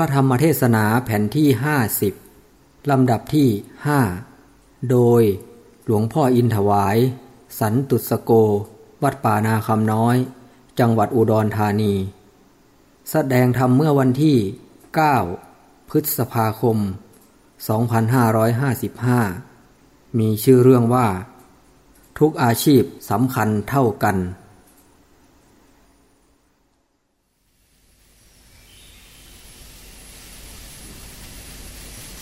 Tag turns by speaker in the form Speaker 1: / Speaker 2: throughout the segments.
Speaker 1: ระธรรมเทศนาแผ่นที่ห้าสิบลำดับที่ห้าโดยหลวงพ่ออินถวาย สันตุสโก วัดป่านาคำน้อย จังหวัดอุดรธานี แสดงธรรมเมื่อวันที่ 9 พฤษภาคม 2555 มีชื่อเรื่องว่า ทุกอาชีพสำคัญเท่ากัน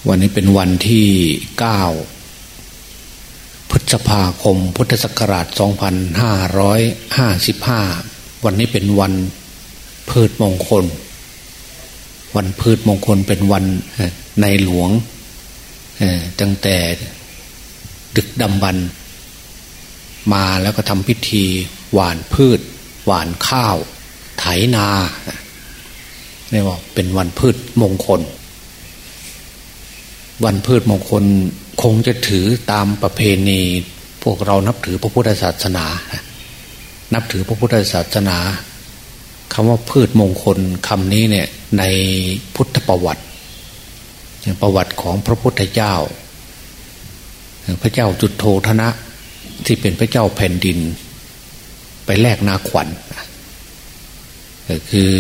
Speaker 2: วันนี้เป็นวันที่ 9 พฤษภาคม พุทธศักราช 2555 วันนี้เป็นวันพืชมงคล วันพืชมงคลเป็นวันในหลวงตั้งแต่ดึกดำบรรมาแล้วก็ทำพิธีหวานพืช หวานข้าว ไถนาเรียกว่าเป็นวันพืชมงคล วันพืชมงคลคงจะถือตามประเพณี พวกเรานับถือพระพุทธศาสนา นับถือพระพุทธศาสนาคำว่าพืชมงคลคำนี้เนี่ยในพุทธประวัติ ประวัติของพระพุทธเจ้า พระเจ้าจุดโทธนะที่เป็นพระเจ้าแผ่นดิน ไปแลกนาขวัญคือ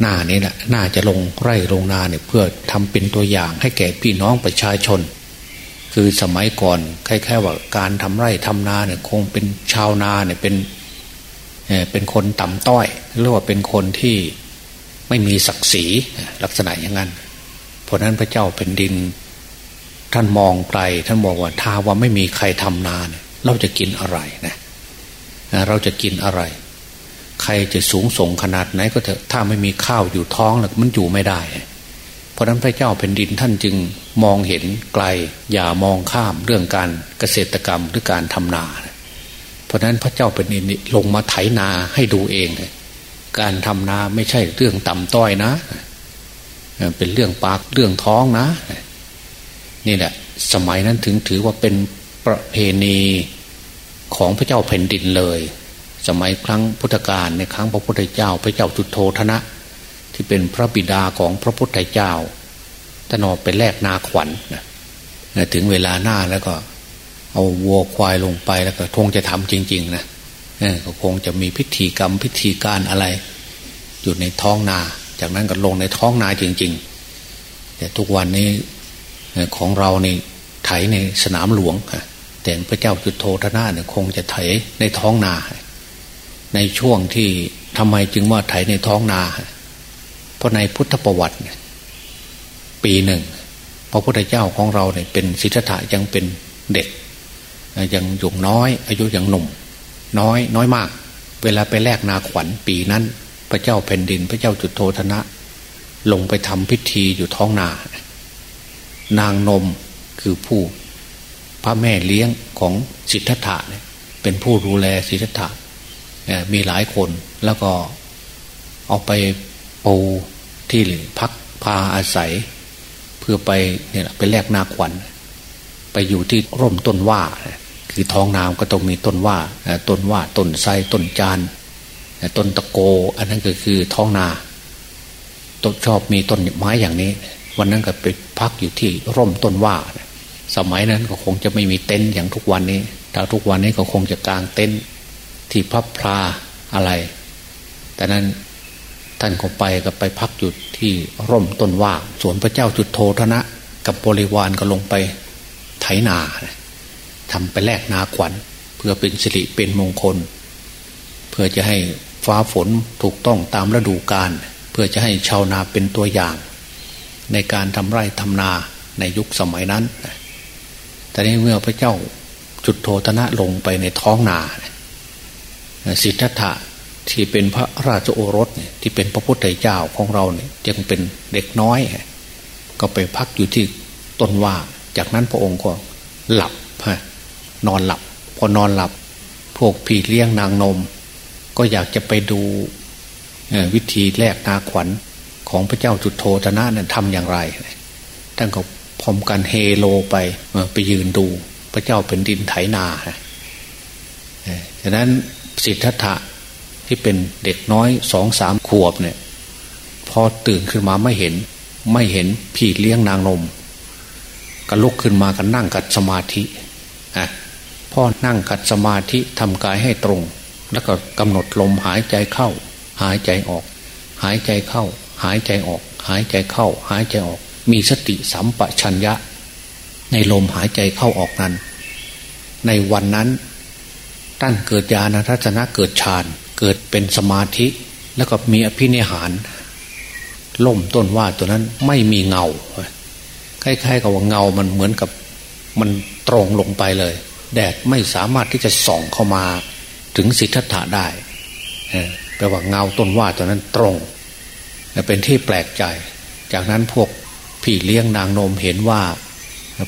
Speaker 2: หน้านี้แหละน่าจะลงไร่ลงนาเนี่ยเพื่อทำเป็นตัวอย่างให้แก่พี่น้องประชาชน คือสมัยก่อนคล้ายๆว่าการทำไร่ทำนาเนี่ยคงเป็นชาวนาเนี่ยเป็นเป็นคนต่ำต้อยหรือว่าเป็นคนที่ไม่มีศักดิ์ศรีลักษณะอย่างนั้น เพราะนั้นพระเจ้าแผ่นดิน ท่านมองไกลท่านบอกว่าถ้าว่าไม่มีใครทำนาเนี่ยเราจะกินอะไรนะเราจะกินอะไร ใครจะสูงส่งขนาดไหนก็เถอะถ้าไม่มีข้าวอยู่ท้องแล้วมันอยู่ไม่ได้ เพราะนั้นพระเจ้าแผ่นดินท่านจึงมองเห็นไกล อย่ามองข้ามเรื่องการเกษตรกรรมหรือการทำนา เพราะนั้นพระเจ้าแผ่นดินลงมาไถนาให้ดูเอง การทำนาไม่ใช่เรื่องต่ำต้อยนะ เป็นเรื่องปากเรื่องท้องนะ นี่แหละ สมัยนั้นถึงถือว่าเป็นประเพณีของพระเจ้าแผ่นดินเลย สมัยครั้งพุทธกาลในครั้งพระพุทธเจ้า พระเจ้าจุโทธนะ ที่เป็นพระบิดาของพระพุทธเจ้าท่านออกไปแลกนาขวัญนะถึงเวลาหน้าแล้วก็ เอาวัวควายลงไปแล้วก็คงจะทำจริง ๆ นะก็คงจะมีพิธีกรรมพิธีการอะไรอยู่ในท้องนา จากนั้นก็ลงในท้องนาจริง ๆ แต่ทุกวันนี้ของเราในไถในสนามหลวงแต่พระเจ้าจุดโทธนาเนี่ยคงจะไถในท้องนา ในช่วงที่ทำไมจึงว่าไถในท้องนา เพราะในพุทธประวัติ ปีหนึ่งพระพุทธเจ้าของเราเนี่ยเป็นศิทธะยังเป็นเด็ก ยังหยุ่น้อย อายุยังหนุ่ม น้อยน้อยมาก เวลาไปแลกนาขวัญปีนั้น พระเจ้าแผ่นดิน พระเจ้าจุดโทธนะ ลงไปทำพิธีอยู่ท้องนา นางนมคือผู้พระแม่เลี้ยงของสิทธัตถะเนี่ยเป็นผู้ดูแลสิทธัตถะ มีหลายคนแล้วก็เอาไปปูที่พักพาอาศัย เพื่อไปเนี่ยไปแลกนาขวัญ ไปอยู่ที่ร่มต้นว่า คือท้องน้ำก็ต้องมีต้นว่าต้นว่าต้นไทรต้นจานต้นตะโก อันนั้นก็คือท้องนาต้นชอบมีต้นไม้อย่างนี้ วันนั้นก็ไปพักอยู่ที่ร่มต้นว่า สมัยนั้นก็คงจะไม่มีเต็นท์อย่างทุกวันนี้แต่ทุกวันนี้ก็คงจะกางเต็นท์ ที่พับพลาอะไร แต่นั้นท่านก็ไปก็ไปพักอยู่ที่ร่มต้นว่าสวนพระเจ้าจุดโทธนะ กับบริวารก็ลงไปไถนาทำไปแลกนาขวัญ เพื่อเป็นสิริเป็นมงคล เพื่อจะให้ฟ้าฝนถูกต้องตามฤดูกาลเพื่อจะให้ชาวนาเป็นตัวอย่าง ในการทำไร่ทำนาในยุคสมัยนั้นแต่นี้เมื่อพระเจ้าจุดโทธนะลงไปในท้องนา สิทธัตถะที่เป็นพระราชโอรสที่เป็นพระพุทธเจ้าของเราเนี่ยยังเป็นเด็กน้อย ก็ไปพักอยู่ที่ต้นว่าจากนั้นพระองค์ก็หลับฮะนอนหลับ พอนอนหลับ พวกผีเลี้ยงนางนม ก็อยากจะไปดูวิธีแลกนาขวัญของพระเจ้าจุดโทธนะนั้นทำอย่างไรท่านก็พร้อมกันเฮโลไปไปยืนดูพระเจ้าเป็นดินไถนาฉะนั้น สิทธัตถะที่เป็นเด็กน้อยสองสามขวบเนี่ย พอตื่นขึ้นมาไม่เห็น ไม่เห็นพี่เลี้ยงนางนมก็ลุกขึ้นมากันนั่งกัดสมาธิอะพ่อนั่งกัดสมาธิทำกายให้ตรง แล้วก็กำหนดลมหายใจเข้า หายใจออก หายใจเข้า หายใจออก หายใจเข้า หายใจออก มีสติสัมปชัญญะ ในลมหายใจเข้าออกนั้น ในวันนั้น ท่านเกิดญาณทัศนะเกิดฌานเกิดเป็นสมาธิ แล้วก็มีอภินิหาร ล่มต้นว่าตัวนั้นไม่มีเงาคล้ายๆกับว่าเงามันเหมือนกับมันตรงลงไปเลย แดดไม่สามารถที่จะส่องเข้ามาถึงสิทธัตถะได้แปลว่าเงาต้นว่าตัวนั้นตรงเป็นที่แปลกใจ จากนั้นพวกพี่เลี้ยงนางนมเห็นว่า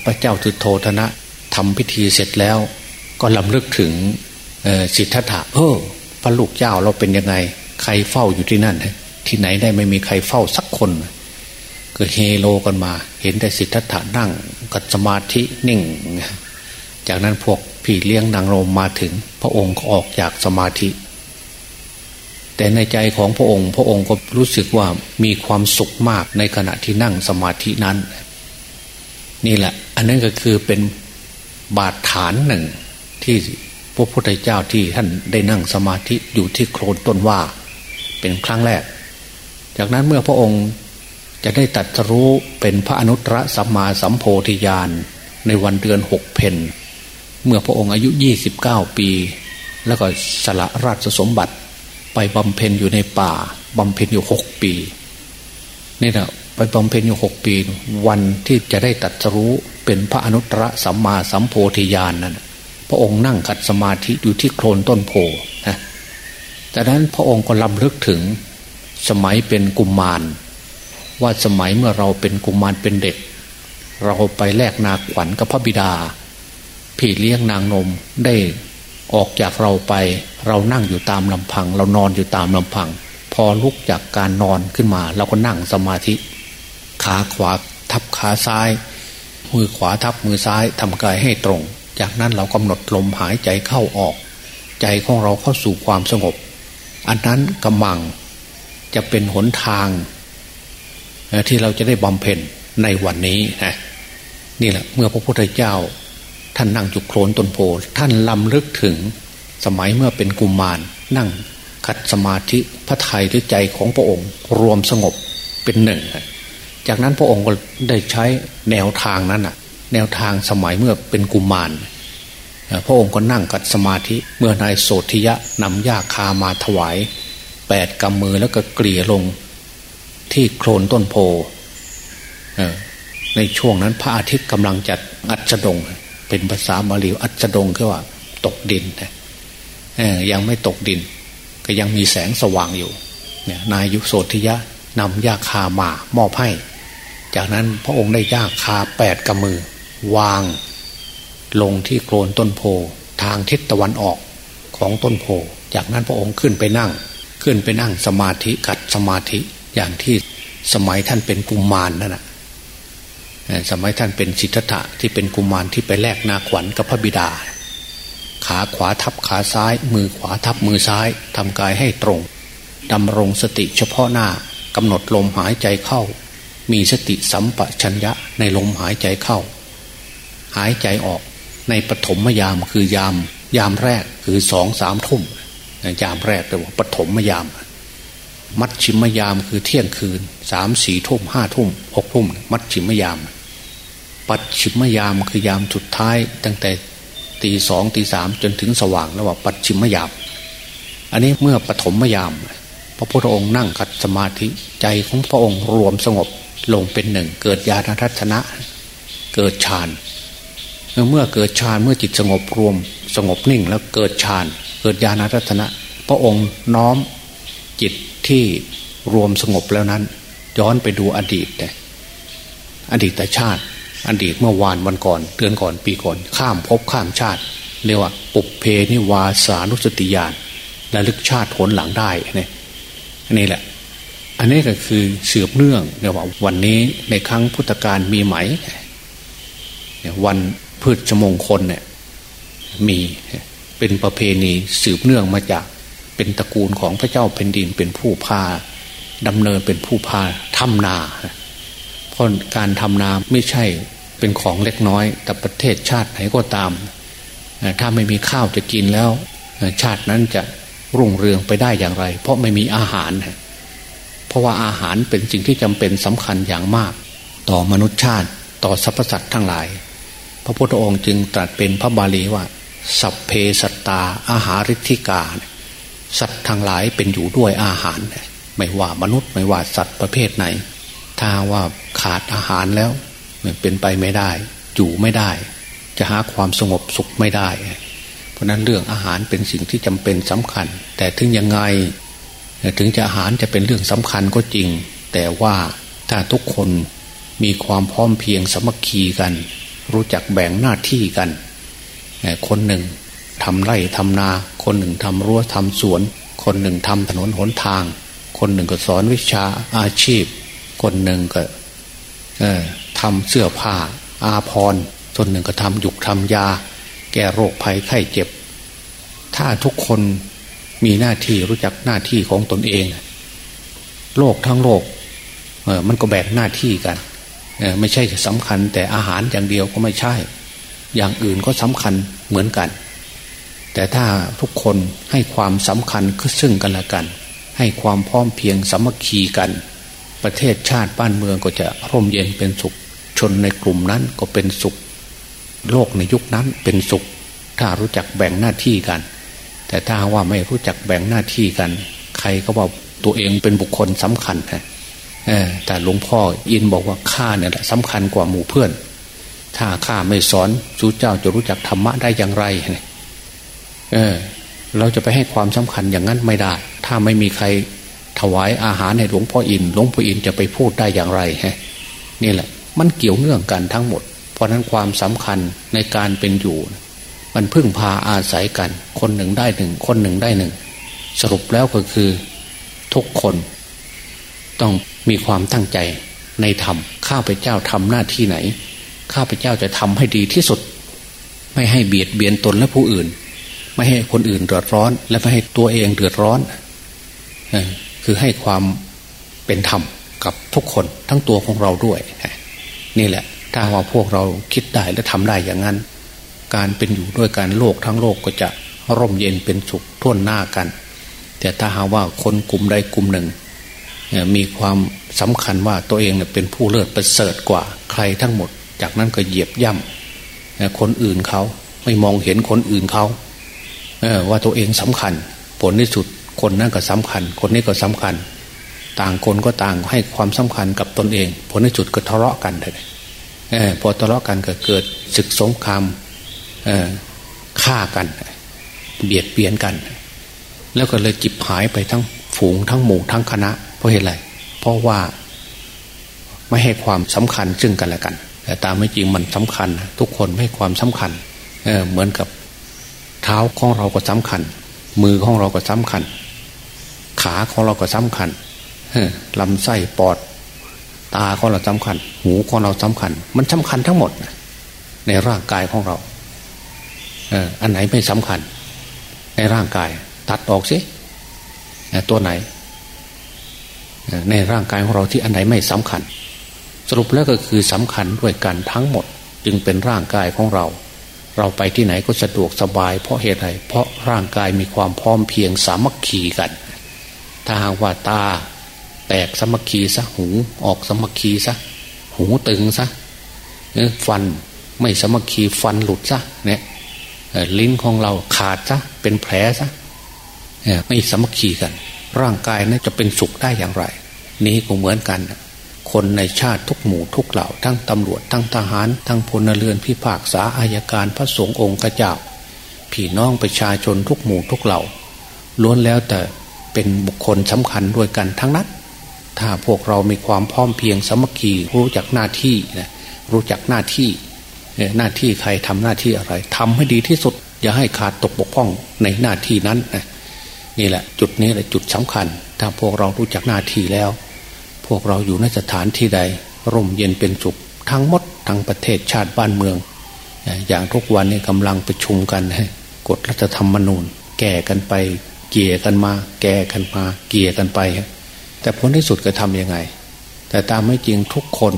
Speaker 2: พระเจ้าจุโธธนะทำพิธีเสร็จแล้ว ก็ลำลึกถึง สิทธัตถะเออพระลูกเจ้าเราเป็นยังไง ใครเฝ้าอยู่ที่นั่นที่ไหนได้ไม่มีใครเฝ้าสักคนก็เฮโลกันมา เห็นแต่สิทธัตถะนั่งกัดสมาธินิ่ง จากนั้นพวกพี่เลี้ยงนางโรมมาถึง พระองค์ก็ออกจากสมาธิ แต่ในใจของพระองค์ พระองค์ก็รู้สึกว่ามีความสุขมากในขณะที่นั่งสมาธินั้น นี่แหละ อันนั้นก็คือเป็นบาดฐานหนึ่งที่ พระพุทธเจ้าที่ท่านได้นั่งสมาธิอยู่ที่โคลนต้นว่า เป็นครั้งแรก จากนั้นเมื่อพระองค์จะได้ตัดรู้เป็นพระอนุตตรสัมมาสัมโพธิญาณในวันเดือนหกเพนเมื่อพระองค์อายุยี่สิบเก้าปี แล้วก็สละราชสมบัติไปบำเพ็ญอยู่ในป่าบำเพ็ญอยู่หกปีนี่แหละไปบำเพ็ญอยู่หกปี วันที่จะได้ตัดรู้เป็นพระอนุตตรสัมมาสัมโพธิญาณนนั้น พระองค์นั่งขัดสมาธิอยู่ที่โคลนต้นโพนะจากนั้นพระองค์ก็ลำลึกถึงสมัยเป็นกุมมาร ว่าสมัยเมื่อเราเป็นกุมารเป็นเด็ก เราไปแลกนาขวัญกับพระบิดาพี่เลี้ยงนางนมได้ออกจากเราไป เรานั่งอยู่ตามลำพัง เรานอนอยู่ตามลำพัง พอลุกจากการนอนขึ้นมา เราก็นั่งสมาธิ ขาขวาทับขาซ้าย มือขวาทับมือซ้ายทำกายให้ตรง จากนั้นเรากำหนดลมหายใจเข้าออก ใจของเราเข้าสู่ความสงบ อันนั้นกำมังจะเป็นหนทางที่เราจะได้บำเพ็ญในวันนี้นะนี่แหละเมื่อพระพุทธเจ้า ท่านนั่งจุกโคลนต้นโพท่านลำลึกถึงสมัยเมื่อเป็นกุมมารนั่งขัดสมาธิพระไทยหรือใจของพระองค์ รวมสงบเป็นหนึ่ง จากนั้นพระองค์ก็ได้ใช้แนวทางนั้นน่ะ แนวทางสมัยเมื่อเป็นกุมารพระองค์ก็นั่งกัดสมาธิเมื่อนายโสธิยะนำยาคามาถวายแปดกำมือแล้วก็เกลี่ยลงที่โคลนต้นโพในช่วงนั้นพระอาทิตย์กำลังจัดอัจดง เป็นภาษาบาลีอัจดงคือว่า ตกดินยังไม่ตกดิน ก็ยังมีแสงสว่างอยู่เนี่ยนายยุโสธิยะนำยาคามามอบให้ จากนั้นพระองค์ได้ยาคาแปดกำมือ วางลงที่โคลนต้นโพทางทิศตะวันออกของต้นโพ จากนั้นพระองค์ขึ้นไปนั่ง ขึ้นไปนั่งสมาธิกัดสมาธิอย่างที่สมัยท่านเป็นกุมมารนั่นแหะสมัยท่านเป็นสิทธัตถะที่เป็นกุมารที่ไปแลกนาขวัญกับพระบิดา ขาขวาทับขาซ้าย มือขวาทับมือซ้ายทำกายให้ตรงดำรงสติเฉพาะหน้ากำหนดลมหายใจเข้า มีสติสัมปชัญญะในลมหายใจเข้า หายใจออกในปฐมยามคือยาม ยามแรกคือสองสามทุ่มยามแรกเรียกว่าปฐมยาม มัดชิมยามคือเที่ยงคืนสามสี่ทุ่มห้าทุ่มหกทุ่มมัดชิมยาม ปัดชิมยามคือยามสุดท้าย ตั้งแต่ตีสองตีสามจนถึงสว่างแล้วว่าปัดชิมยาม อันนี้เมื่อปฐมยาม พระพุทธองค์นั่งกัดสมาธิใจของพระองค์รวมสงบลงเป็นหนึ่งเกิดญาณทัศนะ เกิดฌานเเมื่อเกิดฌานเมื่อจิตสงบรวม สงบนิ่งแล้วเกิดฌานเกิดญาณทัศนะ พระองค์น้อมจิตที่รวมสงบแล้วนั้น ย้อนไปดูอดีตแต่อดีตชาติ อดีตเมื่อวานวันก่อนเดือนก่อนปีก่อน ข้ามภพข้ามชาติเรียกว่าปุเพนิวาสานุสติญาณและลึกชาติผลหลังได้เนี่ยอันนี้แหละ อันนี้ก็คือเสืบเนื่องเรียกว่าวันนี้ในครั้งพุทธกาลมีไหม วัน พืชมงคลเนี่ยมีเป็นประเพณีสืบเนื่องมาจากเป็นตระกูลของพระเจ้าแผ่นดินเป็นผู้พาดำเนินเป็นผู้พาทำนาเพราะการทำนาไม่ใช่เป็นของเล็กน้อย แต่ประเทศชาติไหนก็ตาม ถ้าไม่มีข้าวจะกินแล้ว ชาตินั้นจะรุ่งเรืองไปได้อย่างไร เพราะไม่มีอาหาร เพราะว่าอาหารเป็นสิ่งที่จำเป็นสำคัญอย่างมาก ต่อมนุษยชาติต่อสรรพสัตว์ทั้งหลาย พระพุทธองค์จึงตรัสเป็นพระบาลีว่า สัพเพสัตตาอาหาริธิกา สัตว์ทั้งหลายเป็นอยู่ด้วยอาหาร ไม่ว่ามนุษย์ไม่ว่าสัตว์ประเภทไหน ถ้าว่าขาดอาหารแล้วเป็นไปไม่ได้ อยู่ไม่ได้ จะหาความสงบสุขไม่ได้ เพราะนั้นเรื่องอาหารเป็นสิ่งที่จำเป็นสำคัญ แต่ถึงยังไงถึงจะอาหารจะเป็นเรื่องสำคัญก็จริง แต่ว่าถ้าทุกคนมีความพร้อมเพียงสมัคคีกัน รู้จักแบ่งหน้าที่กัน คนหนึ่งทำไร่ทำนา คนหนึ่งทำรั้วทำสวน คนหนึ่งทำถนนหนทาง คนหนึ่งก็สอนวิชาอาชีพ คนหนึ่งก็ทำเสื้อผ้า อาพรส่วนหนึ่งก็ทำหยุกทำยา แก้โรคภัยไข้เจ็บ ถ้าทุกคนมีหน้าที่รู้จักหน้าที่ของตนเอง โลกทั้งโลกมันก็แบ่งหน้าที่กัน ไม่ใช่สำคัญ แต่อาหารอย่างเดียวก็ไม่ใช่ อย่างอื่นก็สำคัญเหมือนกัน แต่ถ้าทุกคนให้ความสำคัญซึ่งกันและกัน ให้ความพร้อมเพียงสามัคคีกัน ประเทศชาติบ้านเมืองก็จะร่มเย็นเป็นสุข ชนในกลุ่มนั้นก็เป็นสุข โลกในยุคนั้นเป็นสุข ถ้ารู้จักแบ่งหน้าที่กัน แต่ถ้าว่าไม่รู้จักแบ่งหน้าที่กัน ใครก็ว่าตัวเองเป็นบุคคลสำคัญนะ แต่หลวงพ่ออินบอกว่าข้าเนี่ยสำคัญกว่าหมู่เพื่อน ถ้าข้าไม่สอนสูเจ้าจะรู้จักธรรมะได้อย่างไรเออเราจะไปให้ความสำคัญอย่างนั้นไม่ได้ ถ้าไม่มีใครถวายอาหารให้หลวงพ่ออิน หลวงพ่ออินจะไปพูดได้อย่างไรฮะนี่แหละ มันเกี่ยวเนื่องกันทั้งหมด เพราะนั้นความสำคัญในการเป็นอยู่ มันพึ่งพาอาศัยกัน คนหนึ่งได้หนึ่ง คนหนึ่งได้หนึ่ง สรุปแล้วก็คือ ทุกคน ต้อง มีความตั้งใจในธรรมข้าพเจ้าทำหน้าที่ไหน ข้าพเจ้าจะทำให้ดีที่สุด ไม่ให้เบียดเบียนตนและผู้อื่น ไม่ให้คนอื่นเดือดร้อน และไม่ให้ตัวเองเดือดร้อนคือให้ความเป็นธรรมกับทุกคนทั้งตัวของเราด้วย นี่แหละ ถ้าว่าพวกเราคิดได้และทำได้อย่างนั้น การเป็นอยู่ด้วยการโลกทั้งโลกก็จะร่มเย็นเป็นสุขท่วนหน้ากัน แต่ถ้าหาว่าคนกลุ่มใดกลุ่มหนึ่ง มีความสำคัญว่าตัวเองเป็นผู้เลิศประเสริฐกว่าใครทั้งหมด จากนั้นก็เหยียบย่ำคนอื่นเขาไม่มองเห็นคนอื่นเขาว่าตัวเองสำคัญ ผลที่สุดคนนั้นก็สำคัญ คนนี้ก็สำคัญ ต่างคนก็ต่างให้ความสำคัญกับตนเอง ผลที่สุดก็ทะเลาะกันเลยพอทะเลาะกันก็เกิดศึกสงครามฆ่ากัน เบียดเบียนกัน แล้วก็เลยจิบหายไปทั้งฝูงทั้งหมู่ทั้งคณะ ราะเหตุไร เพราะว่าไม่ให้ความสำคัญซึ่งกันและกัน แต่ตามไม่จริงมันสำคัญ ทุกคนให้ความสำคัญเเหมือนกับเท้าของเราก็สำคัญ มือของเราก็สำคัญ ขาของเราก็สำคัญลำไส้ปอด ตาของเราสำคัญ หูของเราสำคัญ มันสำคัญทั้งหมด ในร่างกายของเราอันไหนไม่สำคัญ ในร่างกาย ตัดออกสิตัวไหน ในร่างกายของเราที่อันไหนไม่สำคัญ สรุปแล้วก็คือสำคัญด้วยกันทั้งหมดจึงเป็นร่างกายของเรา เราไปที่ไหนก็สะดวกสบาย เพราะเหตุไรเพราะร่างกายมีความพร้อมเพียงสามัคคีกัน ถ้าหากว่าตาแตกสามัคคีซะหูออกสามัคคีซะหูตึงซะฟันไม่สามัคคีฟันหลุดซะเนี่ยลิ้นของเราขาดซะเป็นแผลซะไม่สามัคคีกัน ร่างกายนั้นจะเป็นสุขได้อย่างไร นี้ก็เหมือนกัน คนในชาติทุกหมู่ทุกเหล่า ทั้งตำรวจทั้งทหาร ทั้งพลเรือนพิพากษาอายการพระสงฆ์องค์กระเจ้าพี่น้องประชาชนทุกหมู่ทุกเหล่าล้วนแล้วแต่เป็นบุคคลสำคัญด้วยกันทั้งนั้น ถ้าพวกเรามีความพร้อมเพียงสมัคคีรู้จักหน้าที่นะรู้จักหน้าที่หน้าที่ใครทำหน้าที่อะไรทำให้ดีที่สุด อย่าให้ขาดตกบกพร่องในหน้าที่นั้นนะ นี่แหละ จุดนี้แหละจุดสำคัญ ถ้าพวกเรารู้จักหน้าที่แล้ว พวกเราอยู่ในสถานที่ใด ร่มเย็นเป็นสุขทั้งหมดทั้งประเทศชาติบ้านเมือง อย่างทุกวันนี้กำลังประชุมกันกฎรัฐธรรมนูญ แก่กันไป เกี่ยกันมา แก่กันมา เกี่ยกันไป แต่ผลที่สุดก็ทำยังไง แต่ตามไม่จริงทุกคน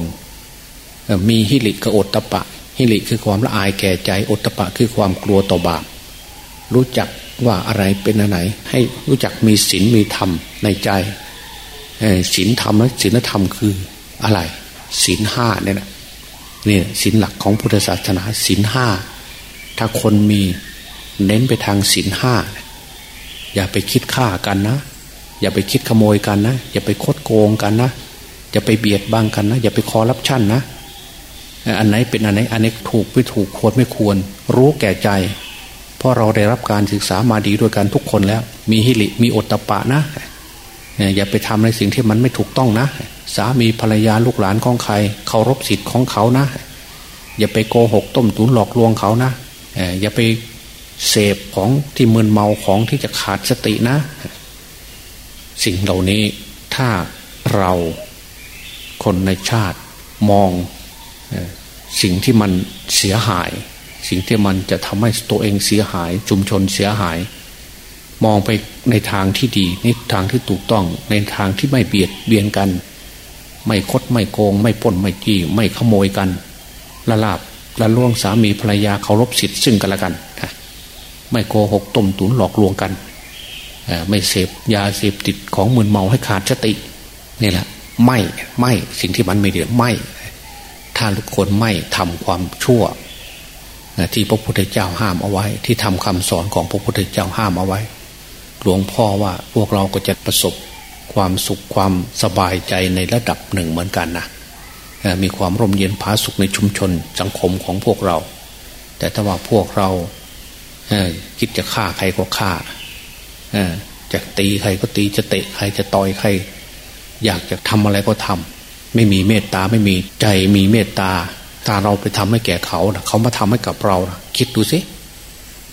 Speaker 2: มีฮิริกับอตตะปะฮิริคือความละอายแก่ใจอตตะปะคือความกลัวต่อบาปรู้จัก ว่าอะไรเป็นอะไรให้รู้จักมีศีลมีธรรมในใจศีลธรรมและศีลธรรมคืออะไรศีลห้าเนี่ยนะนี่ศีลหลักของพุทธศาสนาศีลห้าถ้าคนมีเน้นไปทางศีลห้าอย่าไปคิดฆ่ากันนะ อย่าไปคิดขโมยกันนะ อย่าไปคดโกงกันนะอย่าไปเบียดบังกันนะ อย่าไปคอรับชั่นนะ อันไหนเป็นอันไหน อันนี้ถูกไม่ถูกควรไม่ควร รู้แก่ใจ เพราะเราได้รับการศึกษามาดีด้วยกันทุกคนแล้ว มีฮิริมีอดตะปะนะอย่าไปทำในสิ่งที่มันไม่ถูกต้องนะ สามีภรรยาลูกหลานของใครเคารพสิทธิ์ของเขานะ อย่าไปโกหกต้มตุ๋นหลอกลวงเขานะอย่าไปเสพของที่มึนเมาของที่จะขาดสตินะ สิ่งเหล่านี้ถ้าเราคนในชาติมองสิ่งที่มันเสียหาย สิ่งที่มันจะทำให้ตัวเองเสียหาย ชุมชนเสียหาย มองไปในทางที่ดีในทางที่ถูกต้อง ในทางที่ไม่เบียดเบียนกัน ไม่คดไม่โกง ไม่ป้นไม่จี้ไม่ขโมยกันละลาบละล่วงสามีภรรยาเคารพสิทธิ์ซึ่งกันและกันไม่โกหกต้มตุนหลอกลวงกันไม่เสพยาเสพติดของมึนเมาให้ขาดสตินี่แหละไม่ไม่สิ่งที่มันไม่ดีไม่ ถ้าทุกคนไม่ทำความชั่ว ที่พระพุทธเจ้าห้ามเอาไว้ ที่ทำคำสอนของพระพุทธเจ้าห้ามเอาไว้ หลวงพ่อว่าพวกเราก็จะประสบความสุขความสบายใจในระดับหนึ่งเหมือนกันนะมีความร่มเย็นผาสุขในชุมชนสังคมของพวกเรา แต่ถ้าว่าพวกเราคิดจะฆ่าใครก็ฆ่าจะตีใครก็ตีจะเตะใครจะต่อยใคร อยากจะทำอะไรก็ทำไม่มีเมตตาไม่มีใจมีเมตตา ถ้าเราไปทำให้แก่เขาเขามาทำให้กับเราคิดดูสิ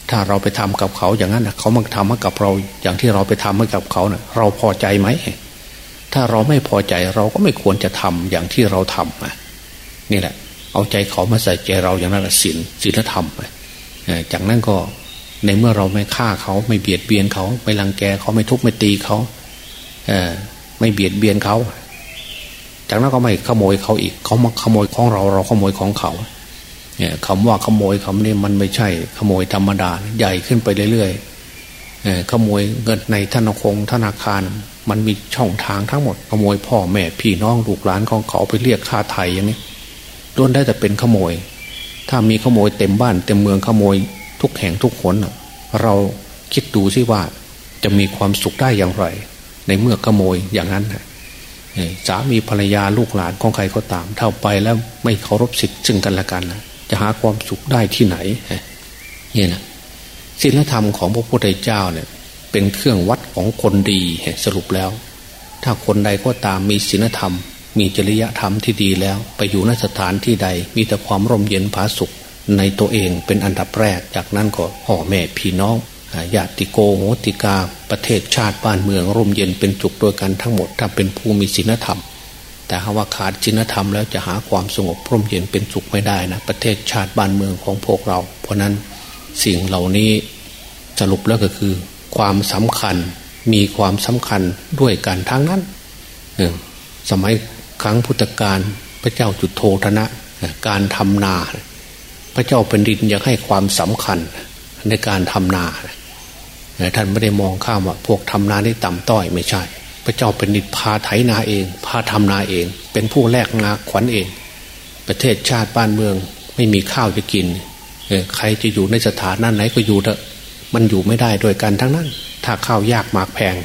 Speaker 2: ถ้าเราไปทำกับเขาอย่างนั้นเขามาทำให้กับเรา อย่างที่เราไปทำให้กับเขาเนะ่ยเราพอใจไหมถ้าเราไม่พอใจเราก็ไม่ควรจะทำอย่างที่เราทำนี่แหละ เอาใจเขามาใส่ใจเราอย่างนั้นแหละศีลศีลธรรมจากนั้นก็ในเมื่อเราไม่ฆ่าเขาไม่เบียดเบียนเขา ไม่รังแกเขาไม่ทุบไม่ตีเขาไม่เบียดเบียนเขา จากนั้นก็ไม่ขโมยเขาอีก เขามาขโมยของเราเราขโมยของเขาเนี่ยคำว่าขโมยคำนี้มันไม่ใช่ขโมยธรรมดา ใหญ่ขึ้นไปเรื่อยๆขโมยเงินในธนาคารธนาคาร มันมีช่องทางทั้งหมด ขโมยพ่อแม่พี่น้องลูกหลานของเขาไปเรียกค่าไถ่อย่างนี้ล้วนได้แต่เป็นขโมย ถ้ามีขโมยเต็มบ้าน เต็มเมืองขโมยทุกแห่งทุกคนเราคิดดูสิว่าจะมีความสุขได้อย่างไร ในเมื่อขโมยอย่างนั้น สามีภรรยาลูกหลานของใครก็ตามเท่าไปแล้วไม่เคารพสิทธิ์ซึ่งกันและกันนะจะหาความสุขได้ที่ไหนเนี่ยนะศีลธรรมของพระพุทธเจ้าเนี่ย เป็นเครื่องวัดของคนดีสรุปแล้ว ถ้าคนใดก็ตามมีศีลธรรม มีจริยธรรมที่ดีแล้ว ไปอยู่นสถานที่ใด มีแต่ความร่มเย็นผาสุขในตัวเองเป็นอันดับแรกจากนั้นก็พ่อแม่พี่น้อง ญาติโกโหติกา ประเทศชาติบ้านเมืองร่มเย็นเป็นจุกโดยกันทั้งหมด ถ้าเป็นผู้มีศีลธรรม แต่หาว่าขาดศีลธรรมแล้วจะหาความสงบร่มเย็นเป็นสุขไม่ได้นะประเทศชาติบ้านเมืองของพวกเรา เพราะนั้นสิ่งเหล่านี้สรุปแล้วก็คือ ความสำคัญมีความสำคัญด้วยกันทั้งนั้นสมัยครั้งพุทธกาลพระเจ้าจุดโทธนะ การทำนา พระเจ้าเป็นดินอยากให้ความสำคัญในการทำนา ท่านไม่ได้มองข้ามว่าพวกทำนาได้ต่ำต้อยไม่ใช่ พระเจ้าเป็นนิพาไถนาเอง พาทำนาเอง เป็นผู้แลกงาขวัญเอง ประเทศชาติบ้านเมืองไม่มีข้าวจะกินใครจะอยู่ในสถานนั้นไหนก็อยู่เถอะมันอยู่ไม่ได้โดยกันทั้งนั้น ถ้าข้าวยากมากแพง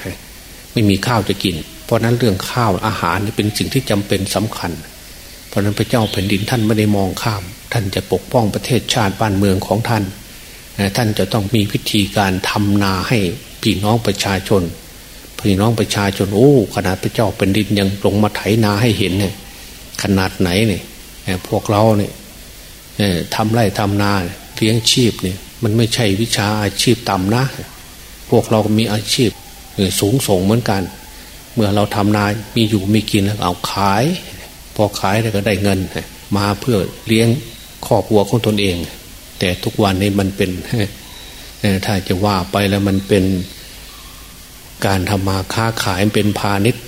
Speaker 2: ไม่มีข้าวจะกิน เพราะนั้นเรื่องข้าวอาหารเป็นสิ่งที่จำเป็นสำคัญ เพราะนั้นพระเจ้าแผ่นดินท่านไม่ได้มองข้าม ท่านจะปกป้องประเทศชาติบ้านเมืองของท่าน ท่านจะต้องมีพิธีการทำนาให้พี่น้องประชาชน พี่น้องประชาชนโอ้ขนาดพระเจ้าเป็นดินยังลงมาไถนาให้เห็นเนี่ยขนาดไหนเนี่ยพวกเราเนี่ยทำไร่ทำนาเลี้ยงชีพเนี่ยมันไม่ใช่วิชาอาชีพต่ำนะ พวกเรามีอาชีพสูงส่งเหมือนกัน เมื่อเราทำนามีอยู่มีกินแล้วเอาขาย พอขายแล้วก็ได้เงิน มาเพื่อเลี้ยงครอบครัวของตนเอง แต่ทุกวันนี้มันเป็นถ้าจะว่าไปแล้วมันเป็นการทำมาค้าขายเป็นพาณิชย์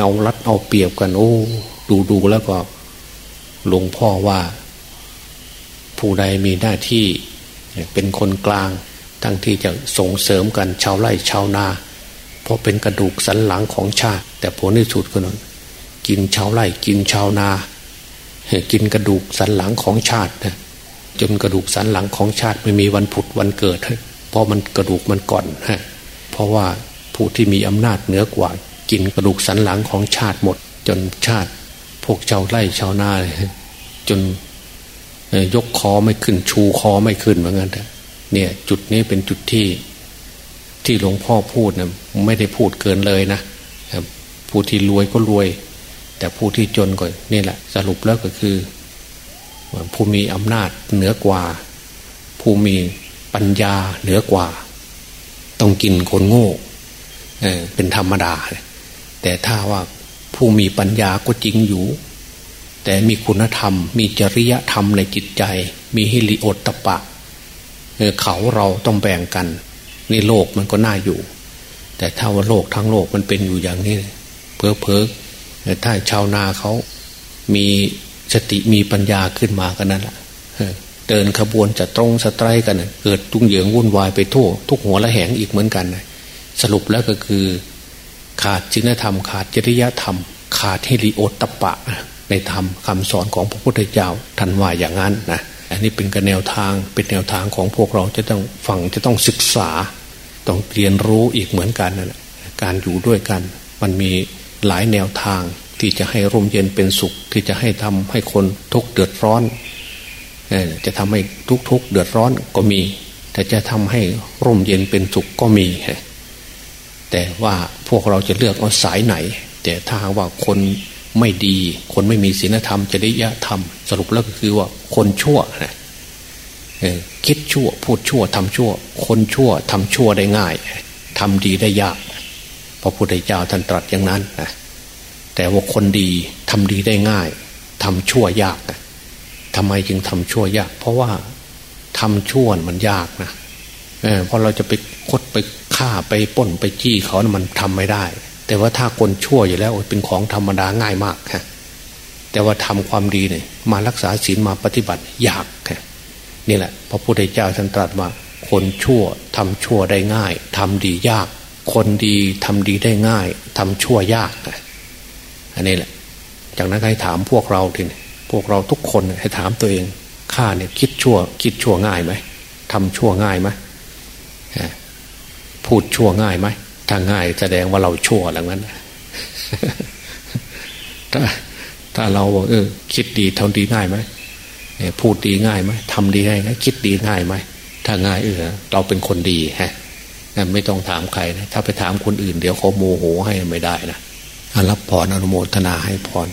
Speaker 2: เอารัดเอาเปรียบกัน โอ้ ดูดูแล้วก็หลวงพ่อว่า ผู้ใดมีหน้าที่เป็นคนกลาง ทั้งที่จะส่งเสริมกันชาวไร่ชาวนา เพราะเป็นกระดูกสันหลังของชาติ แต่ผลที่สุดก็นั้นกินชาวไร่กินชาวนา กินกระดูกสันหลังของชาตินะ จนกระดูกสันหลังของชาติไม่มีวันผุดวันเกิด เพราะมันกระดูกมันก่อนฮะเพราะว่าผู้ที่มีอำนาจเหนือกว่า กินกระดูกสันหลังของชาติหมด จนชาติ พวกชาวไร่ชาวนาจนยกคอไม่ขึ้นชูคอไม่ขึ้นเหมือนกันเนี่ย จุดนี้เป็นจุดที่ที่หลวงพ่อพูดนะไม่ได้พูดเกินเลยนะผู้ที่รวยก็รวย แต่ผู้ที่จนก็นี่แหละ สรุปแล้วก็คือ ผู้มีอำนาจเหนือกว่า ผู้มีปัญญาเหนือกว่า ต้องกินคนโง่เเป็นธรรมดา แต่ถ้าว่าผู้มีปัญญาก็จริงอยู่ แต่มีคุณธรรม มีจริยธรรมในจิตใจ มีฮิริโอตตปะเขาเราต้องแบ่งกันนี่โลกมันก็น่าอยู่ แต่ถ้าว่าโลกทั้งโลกมันเป็นอยู่อย่างนี้เพอเพอถ้าชาวนาเขามี สติมีปัญญาขึ้นมากันนั้นแหละเดินขบวนจะตรงสไตรกันเกิดตุ้งเหยิงวุ่นวายไปทั่วทุกหัวละแหงอีกเหมือนกัน สรุปแล้วก็คือ ขาดจินธรรม ขาดจริยธรรม ขาดฮิริโอตตปะ ในธรรมคำสอนของพระพุทธเจ้าท่านว่าอย่างนั้นนะอันนี้เป็นกระแนวทางเป็นแนวทางของพวกเราจะต้องฟังจะต้องศึกษา ต้องเรียนรู้อีกเหมือนกันนะการอยู่ด้วยกัน มันมีหลายแนวทาง ที่จะให้ร่มเย็นเป็นสุข ที่จะให้ทำให้คนทุกเดือดร้อนจะทำให้ทุกทุกเดือดร้อนก็มี แต่จะทำให้ร่มเย็นเป็นสุขก็มีแต่ว่าพวกเราจะเลือกเอาสายไหน แต่ถ้าว่าคนไม่ดี คนไม่มีศีลธรรมจริยธรรม สรุปแล้วก็คือว่าคนชั่วนะคิดชั่ว พูดชั่วทำชั่ว คนชั่วทำชั่วได้ง่ายทำดีได้ยากพระพุทธเจ้าท่านตรัสอย่างนั้นนะ แต่ว่าคนดีทำดีได้ง่ายทำชั่วยากนะทำไมจึงทำชั่วยาก เพราะว่าทำชั่วมันยากนะเออพอเราจะไปคดไปฆ่าไปป้นไปจี้เขานะมันทำไม่ได้ แต่ว่าถ้าคนชั่วอยู่แล้วเป็นของธรรมดาง่ายมากฮะแต่ว่าทำความดีเนี่ยมารักษาศีลมาปฏิบัติยากฮะนี่แหละพระพุทธเจ้าท่านตรัสว่าคนชั่วทำชั่วได้ง่ายทำดียาก คนดีทำดีได้ง่ายทำชั่วยาก อันนี้แหละ จากนั้นให้ถามพวกเราทีนี้พวกเราทุกคนให้ถามตัวเองข้าเนี่ยคิดชั่ว คิดชั่วง่ายไหมทำชั่วง่ายไหมพูดชั่วง่ายไหมถ้าง่ายแสดงว่าเราชั่วแล้วนั้นถ้าถ้าเราบอกเออ คิดดีทำดีง่ายไหมพูดดีง่ายไหมทำดีง่ายไหมคิดดีง่ายไหมถ้าง่ายเออเราเป็นคนดีฮะไม่ต้องถามใครนะถ้าไปถามคนอื่น เดี๋ยวเขาโมโหให้ไม่ได้นะ รับพรอนุโมทนาให้พร